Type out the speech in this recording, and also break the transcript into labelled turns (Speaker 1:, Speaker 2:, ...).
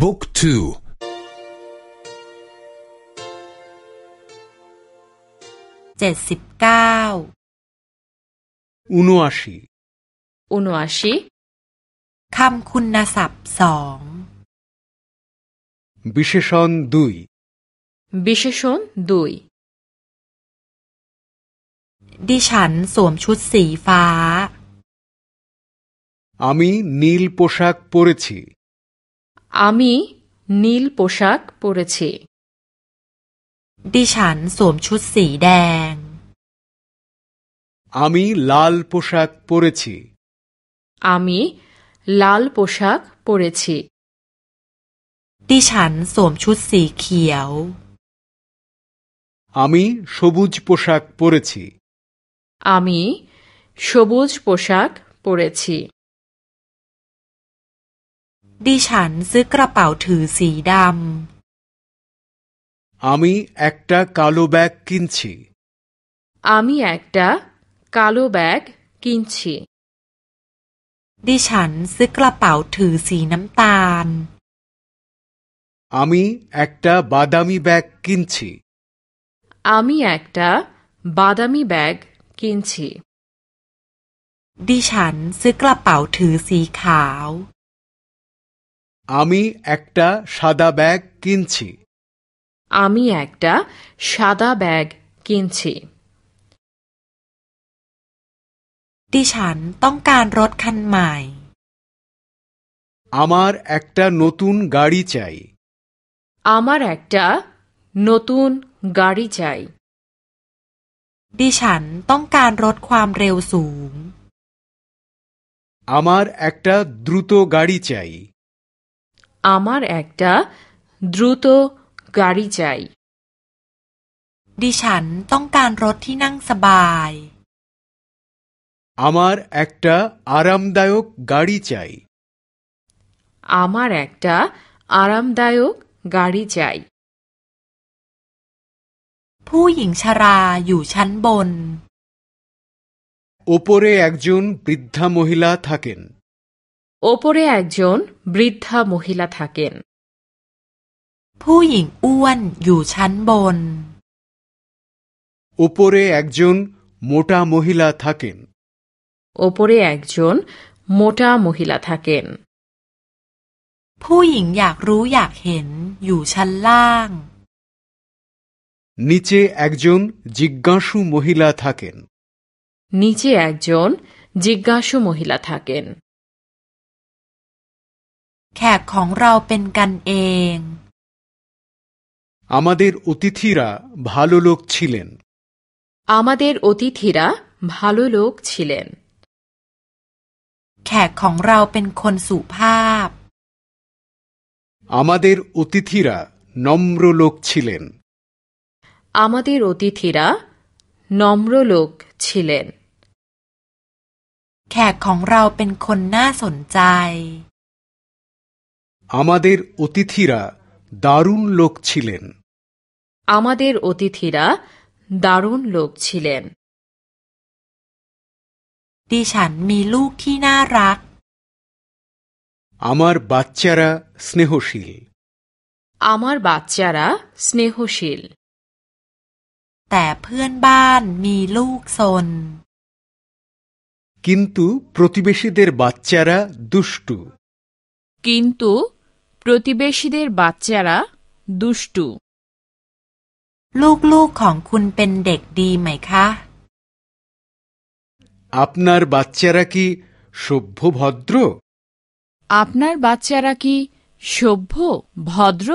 Speaker 1: บุ๊กทู
Speaker 2: เจ็ดสิบเก้า
Speaker 3: อุนวชิอุนวชิ
Speaker 2: คำคุณศัพท์สอง
Speaker 4: บิเชชนดุย
Speaker 3: บิเชชนดุย
Speaker 2: ดิฉันสวมชุดสีฟ้า
Speaker 4: อามีนี
Speaker 3: ลโปชักปเริชี มีনীল পোশাক পরেছি
Speaker 2: ดิฉันสวมชุดสีแดง
Speaker 4: আমি লাল পোশাক পরেছি
Speaker 3: อามีলাল পোশাক পরেছি
Speaker 2: ดิฉันสวมชุดสีเขียว
Speaker 4: আমি সবুজ পোশাক পরেছি
Speaker 3: อามีসবুজ পোশাক পরেছি
Speaker 2: ดิฉันซื้อกระเป๋าถือสีด
Speaker 4: আমি একটা কালো ব্যাগ কিনছি
Speaker 3: আমি একটা কালো ব্যাগ কিনছি ำ
Speaker 2: ดิฉันซื้อกระเป๋าถือสีน้ำตาล
Speaker 4: আমি একটা বাদামি ব্যাগ কিনছি
Speaker 3: আমি একটা বাদামি ব্যাগ কিনছি
Speaker 2: ดิฉันซื้อกระเป๋าถือสีขาว
Speaker 4: আমি একটা সাদা ব্যাগ কিনছি
Speaker 3: আমি একটা সাদা ব্যাগ কিনছি
Speaker 2: ดิฉันต้องการรถคันใหม่
Speaker 4: আমার একটা নতুন গাড়ি চাই
Speaker 3: আমার একটা নতুন গাড়ি চাই
Speaker 2: ดิฉันต้องการรถความเร็วสูง
Speaker 4: আমার একটা দ্রুত গাড়ি চাই
Speaker 3: আমার একটা দ্রুত গাড়ি চাই
Speaker 2: ดิฉันต้องการรถที่นั่งสบาย
Speaker 4: আমার একটা আরামদায়ক গাড়ি চাই
Speaker 3: আমার একটা আরামদায়ক গাড়ি চাই
Speaker 2: ผู้หญิงชราอยู่ชั้นบน
Speaker 4: ওপরে একজন বৃদ্ধা মহিলা থাকেন
Speaker 3: ওপরে একজন বৃদ্ধা মহিলা থাকেন
Speaker 2: ผู้หญิงอ้วนอยู่ชั้นบน
Speaker 4: ওপরে একজন মোটা মহিলা থাকেন
Speaker 3: ওপরে একজন মোটা মহিলা থাকেন
Speaker 2: ผู้หญิงอยากรู้อยากเห็นอยู่ชั้นล่าง
Speaker 4: নিচে একজন জিজ্ঞাসু মহিলা থাকেন
Speaker 3: নিচে একজন জিজ্ঞাসু মহিলা থাকেন
Speaker 2: แขกของเราเป็นกันเอง
Speaker 4: আমাদের অতিথিরা ভালো লোক ছিলেন
Speaker 3: আমাদের অতিথিরা ভালো লোক ছিলেন
Speaker 2: แขกของเราเป็นคนสุภาพ
Speaker 4: আমাদের অতিথিরা নম্র লোক ছিলেন
Speaker 3: আমাদের অতিথিরা নম্র লোক ছিলেন
Speaker 2: แขกของเราเป็นคนน่าสนใจ
Speaker 4: আমাদের অতিথিরা দারুণ লোক ছিলেন
Speaker 3: আমাদের অতিথিরা দারুণ লোক ছিলেন
Speaker 2: ดิฉันมีลูกที่น่ารัก
Speaker 4: আমার বাচ্চারা স্নেহশীল
Speaker 3: আমার বাচ্চারা স্নেহশীল
Speaker 2: แต่เพื่อนบ้านมีลูกซน
Speaker 4: কিন্তু প্রতিবেশীদের বাচ্চারা দুষ্টু
Speaker 3: কিন্তু প্রতিবেশীদের বাচ্চারা দুষ্টু।
Speaker 2: লোক
Speaker 4: আপনার বাচ্চারা কি সভ্য ভদ্র
Speaker 3: আপনার বাচ্চারা কি সভ্য ভদ্র